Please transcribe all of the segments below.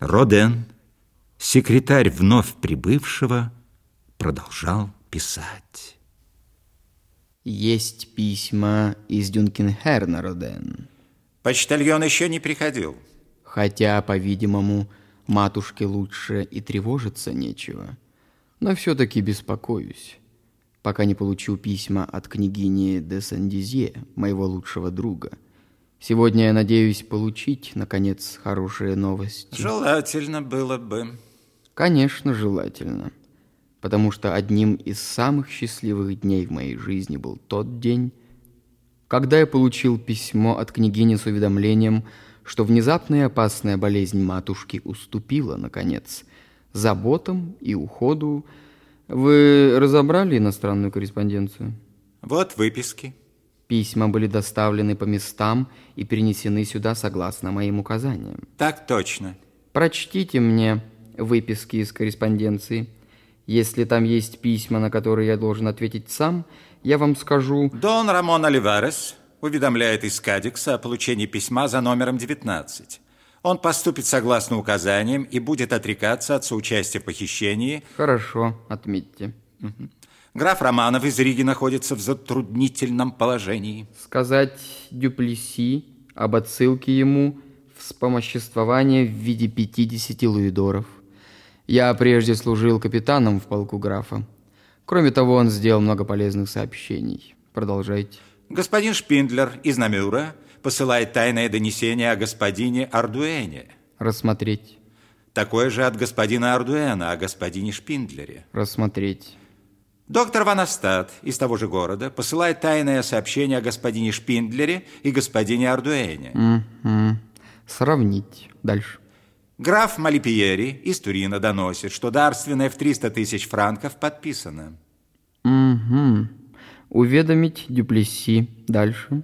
Роден, секретарь вновь прибывшего, продолжал писать. Есть письма из Дюнкенхерна, Роден. Почтальон еще не приходил. Хотя, по-видимому, матушке лучше и тревожиться нечего. Но все-таки беспокоюсь, пока не получу письма от княгини де Сандизье, моего лучшего друга. Сегодня я надеюсь получить, наконец, хорошие новости. Желательно было бы. Конечно, желательно. Потому что одним из самых счастливых дней в моей жизни был тот день, когда я получил письмо от княгини с уведомлением, что внезапная опасная болезнь матушки уступила, наконец, заботам и уходу. Вы разобрали иностранную корреспонденцию? Вот выписки. Письма были доставлены по местам и перенесены сюда согласно моим указаниям. Так точно. Прочтите мне выписки из корреспонденции. Если там есть письма, на которые я должен ответить сам, я вам скажу... Дон Рамон Оливарес уведомляет из Кадикса о получении письма за номером 19. Он поступит согласно указаниям и будет отрекаться от соучастия в похищении. Хорошо, отметьте. Угу. Граф Романов из Риги находится в затруднительном положении. Сказать Дюплеси об отсылке ему вспомоществование в виде 50 луидоров. Я прежде служил капитаном в полку графа. Кроме того, он сделал много полезных сообщений. Продолжайте. Господин Шпиндлер из Намюра посылает тайное донесение о господине Ардуэне. Рассмотреть. Такое же от господина Ардуэна о господине Шпиндлере. Рассмотреть. Доктор Ван Астад из того же города посылает тайное сообщение о господине Шпиндлере и господине Ардуэне. Угу. Сравнить. Дальше. Граф Малипиери из Турина доносит, что дарственное в 300 тысяч франков подписано. Угу. Уведомить Дюплесси. Дальше.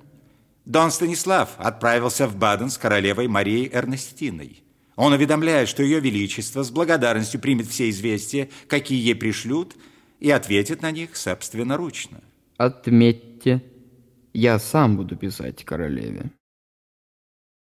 Дон Станислав отправился в Баден с королевой Марией Эрнестиной. Он уведомляет, что ее величество с благодарностью примет все известия, какие ей пришлют, и ответит на них собственноручно. Отметьте, я сам буду писать королеве.